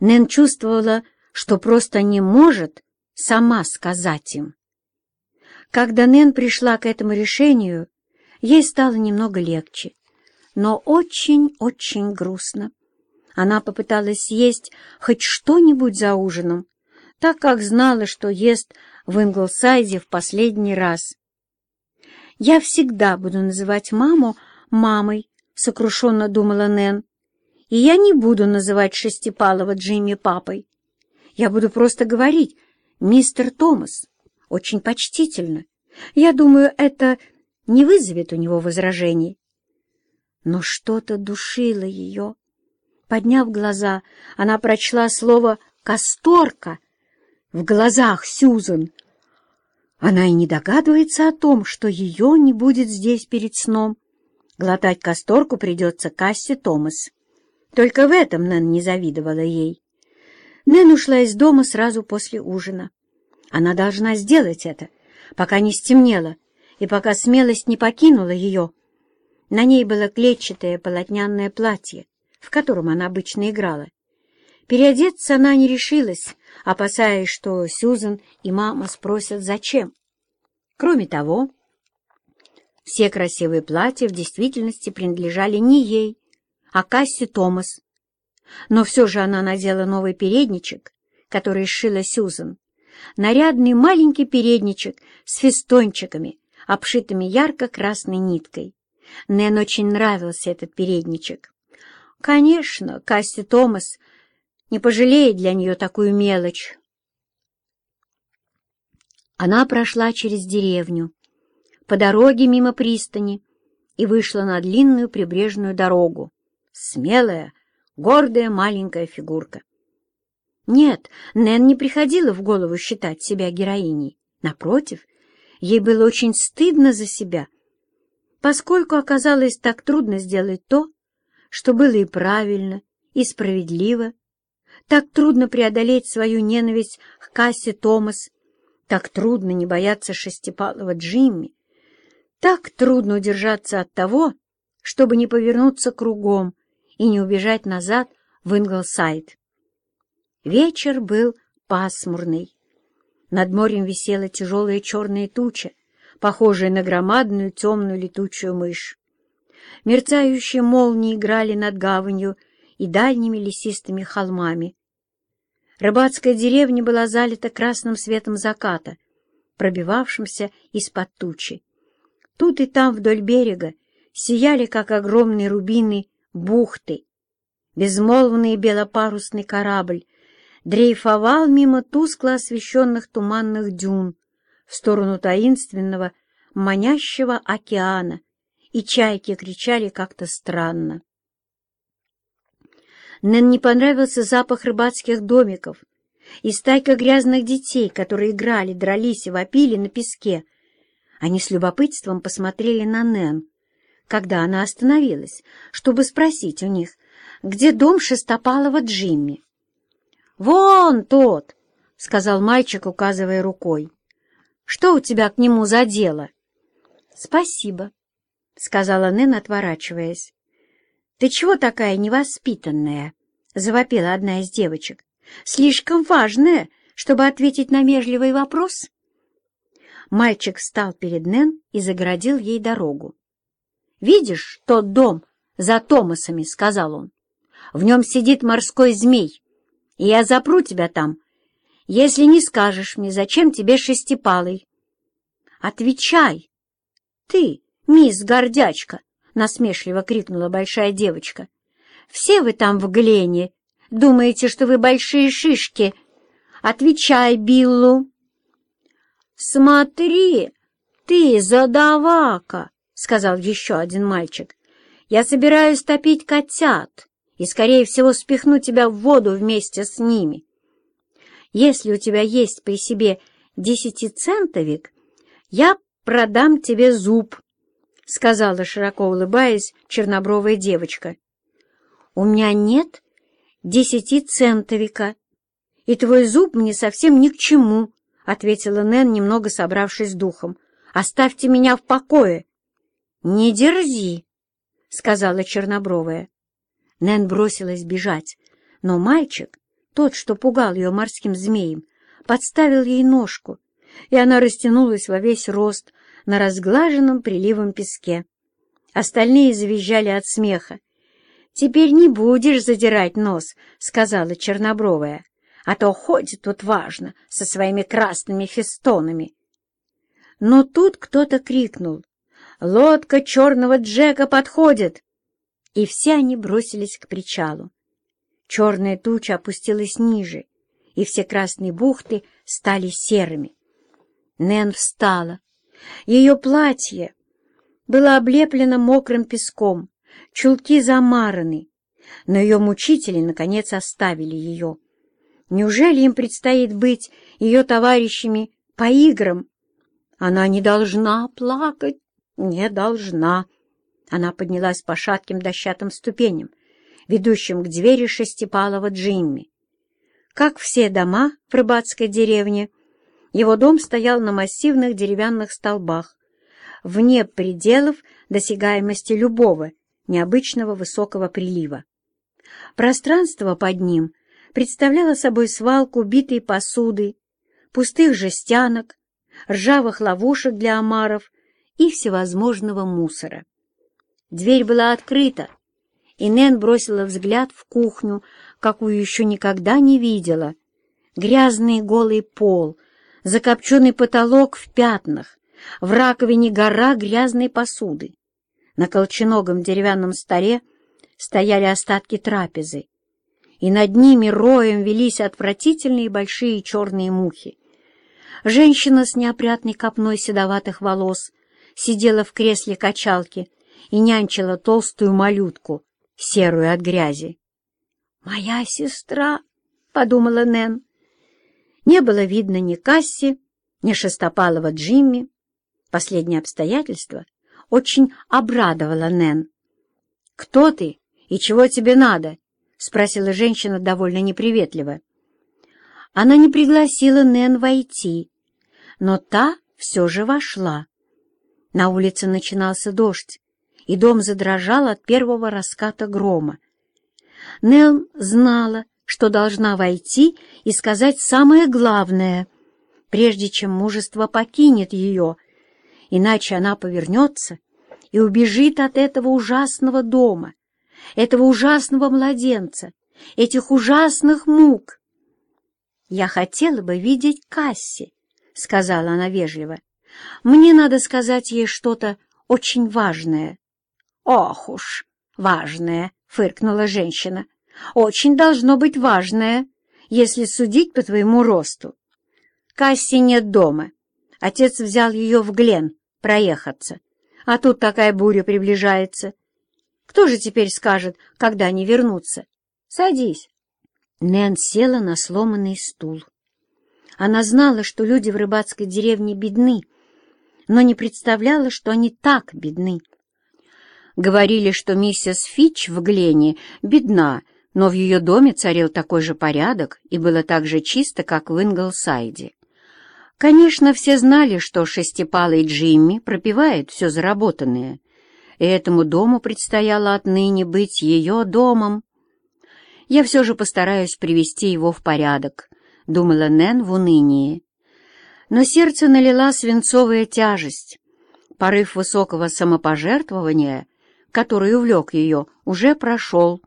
Нэн чувствовала, что просто не может сама сказать им. Когда Нэн пришла к этому решению, ей стало немного легче, но очень-очень грустно. Она попыталась съесть хоть что-нибудь за ужином, так как знала, что ест в Инглсайде в последний раз. «Я всегда буду называть маму мамой», — сокрушенно думала Нэн. «И я не буду называть Шестипалова Джимми папой. Я буду просто говорить «мистер Томас», очень почтительно. Я думаю, это не вызовет у него возражений. Но что-то душило ее. Подняв глаза, она прочла слово «касторка» в глазах Сьюзен. Она и не догадывается о том, что ее не будет здесь перед сном. Глотать касторку придется Кассе Томас. Только в этом Нэн не завидовала ей. Нэн ушла из дома сразу после ужина. Она должна сделать это, пока не стемнело, и пока смелость не покинула ее. На ней было клетчатое полотняное платье, в котором она обычно играла. Переодеться она не решилась, опасаясь, что Сьюзен и мама спросят, зачем. Кроме того, все красивые платья в действительности принадлежали не ей, а Кассе Томас. Но все же она надела новый передничек, который сшила Сьюзен, нарядный маленький передничек с фестончиками, обшитыми ярко-красной ниткой. Нэн очень нравился этот передничек. Конечно, Касси Томас не пожалеет для нее такую мелочь. Она прошла через деревню, по дороге мимо пристани, и вышла на длинную прибрежную дорогу. Смелая, гордая маленькая фигурка. Нет, Нэн не приходила в голову считать себя героиней. Напротив, ей было очень стыдно за себя, поскольку оказалось так трудно сделать то, что было и правильно, и справедливо. Так трудно преодолеть свою ненависть к Кассе Томас, так трудно не бояться шестипалого Джимми, так трудно удержаться от того, чтобы не повернуться кругом и не убежать назад в Инглсайд. Вечер был пасмурный. Над морем висела тяжелая черная туча, похожая на громадную темную летучую мышь. Мерцающие молнии играли над гаванью и дальними лесистыми холмами. Рыбацкая деревня была залита красным светом заката, пробивавшимся из-под тучи. Тут и там вдоль берега сияли, как огромные рубины, бухты. Безмолвный белопарусный корабль дрейфовал мимо тускло освещенных туманных дюн в сторону таинственного, манящего океана, и чайки кричали как-то странно. Нэн не понравился запах рыбацких домиков и стайка грязных детей, которые играли, дрались и вопили на песке. Они с любопытством посмотрели на Нэн, когда она остановилась, чтобы спросить у них, где дом Шестопалова Джимми. «Вон тот!» — сказал мальчик, указывая рукой. «Что у тебя к нему за дело?» «Спасибо», — сказала Нэн, отворачиваясь. «Ты чего такая невоспитанная?» — завопила одна из девочек. «Слишком важная, чтобы ответить на межливый вопрос?» Мальчик встал перед Нэн и загородил ей дорогу. «Видишь тот дом за Томасами?» — сказал он. «В нем сидит морской змей и я запру тебя там, если не скажешь мне, зачем тебе шестипалый. Отвечай! Ты, мисс Гордячка, — насмешливо крикнула большая девочка. Все вы там в Глене, думаете, что вы большие шишки. Отвечай Биллу. Смотри, ты задавака, — сказал еще один мальчик. Я собираюсь топить котят и, скорее всего, спихну тебя в воду вместе с ними. Если у тебя есть при себе десятицентовик, я продам тебе зуб, — сказала, широко улыбаясь, чернобровая девочка. — У меня нет десятицентовика, и твой зуб мне совсем ни к чему, — ответила Нэн, немного собравшись духом. — Оставьте меня в покое. — Не дерзи, — сказала чернобровая. Нэн бросилась бежать, но мальчик, тот, что пугал ее морским змеем, подставил ей ножку, и она растянулась во весь рост на разглаженном приливом песке. Остальные завизжали от смеха. «Теперь не будешь задирать нос», — сказала Чернобровая, «а то ходит тут важно со своими красными фестонами». Но тут кто-то крикнул «Лодка черного Джека подходит!» И все они бросились к причалу. Черная туча опустилась ниже, и все красные бухты стали серыми. Нэн встала. Ее платье было облеплено мокрым песком, чулки замараны, но ее мучители, наконец, оставили ее. Неужели им предстоит быть ее товарищами по играм? Она не должна плакать, не должна. Она поднялась по шатким дощатым ступеням, ведущим к двери шестипалого Джимми. Как все дома в рыбацкой деревне, его дом стоял на массивных деревянных столбах, вне пределов досягаемости любого необычного высокого прилива. Пространство под ним представляло собой свалку битой посуды, пустых жестянок, ржавых ловушек для омаров и всевозможного мусора. Дверь была открыта, и Нэн бросила взгляд в кухню, какую еще никогда не видела. Грязный голый пол, закопченный потолок в пятнах, в раковине гора грязной посуды. На колченогом деревянном столе стояли остатки трапезы, и над ними роем велись отвратительные большие черные мухи. Женщина с неопрятной копной седоватых волос сидела в кресле качалки и нянчила толстую малютку, серую от грязи. «Моя сестра!» — подумала Нэн. Не было видно ни Касси, ни шестопалого Джимми. Последнее обстоятельство очень обрадовало Нэн. «Кто ты и чего тебе надо?» — спросила женщина довольно неприветливо. Она не пригласила Нэн войти, но та все же вошла. На улице начинался дождь, и дом задрожал от первого раската грома. Нелл знала, что должна войти и сказать самое главное, прежде чем мужество покинет ее, иначе она повернется и убежит от этого ужасного дома, этого ужасного младенца, этих ужасных мук. «Я хотела бы видеть Касси», — сказала она вежливо. «Мне надо сказать ей что-то очень важное». «Ох уж, важное!» — фыркнула женщина. «Очень должно быть важное, если судить по твоему росту. Касси нет дома. Отец взял ее в Глен проехаться, а тут такая буря приближается. Кто же теперь скажет, когда они вернутся? Садись». Нэн села на сломанный стул. Она знала, что люди в рыбацкой деревне бедны, но не представляла, что они так бедны. Говорили, что миссис Фич в Глене бедна, но в ее доме царил такой же порядок и было так же чисто, как в Инглсайде. Конечно, все знали, что шестипалый Джимми пропивает все заработанное, и этому дому предстояло отныне быть ее домом. «Я все же постараюсь привести его в порядок», — думала Нэн в унынии. Но сердце налила свинцовая тяжесть. Порыв высокого самопожертвования — который увлек ее, уже прошел.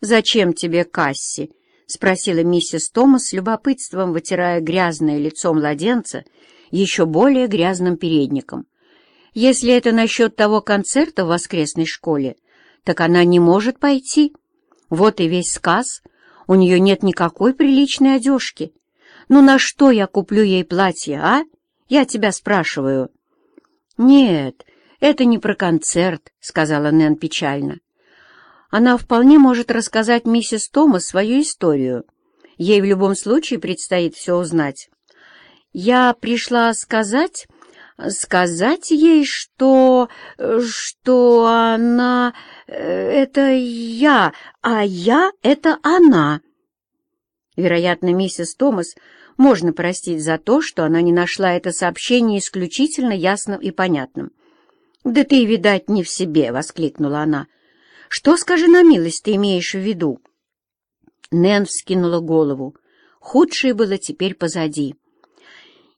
«Зачем тебе Касси?» — спросила миссис Томас с любопытством, вытирая грязное лицо младенца еще более грязным передником. «Если это насчет того концерта в воскресной школе, так она не может пойти. Вот и весь сказ. У нее нет никакой приличной одежки. Ну на что я куплю ей платье, а? Я тебя спрашиваю». «Нет, «Это не про концерт», — сказала Нэн печально. «Она вполне может рассказать миссис Томас свою историю. Ей в любом случае предстоит все узнать. Я пришла сказать...» сказать ей, что... что она... это я, а я — это она. Вероятно, миссис Томас можно простить за то, что она не нашла это сообщение исключительно ясным и понятным. «Да ты, видать, не в себе!» — воскликнула она. «Что, скажи на милость, ты имеешь в виду?» Нэн вскинула голову. Худшее было теперь позади.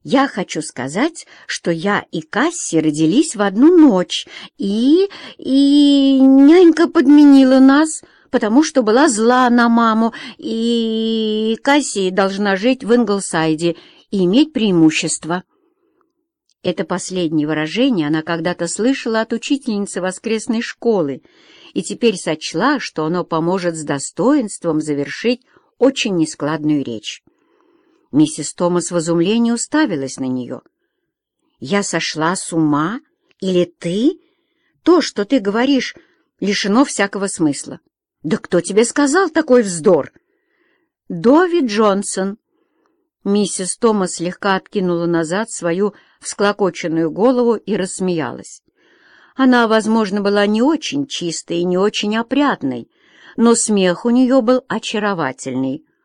Я хочу сказать, что я и Касси родились в одну ночь, и... и нянька подменила нас, потому что была зла на маму, и Касси должна жить в Инглсайде и иметь преимущество. Это последнее выражение она когда-то слышала от учительницы воскресной школы и теперь сочла, что оно поможет с достоинством завершить очень нескладную речь. Миссис Томас в изумлении уставилась на нее. «Я сошла с ума? Или ты? То, что ты говоришь, лишено всякого смысла. Да кто тебе сказал такой вздор?» «Дови Джонсон». Миссис Томас слегка откинула назад свою всклокоченную голову и рассмеялась. Она, возможно, была не очень чистой и не очень опрятной, но смех у нее был очаровательный —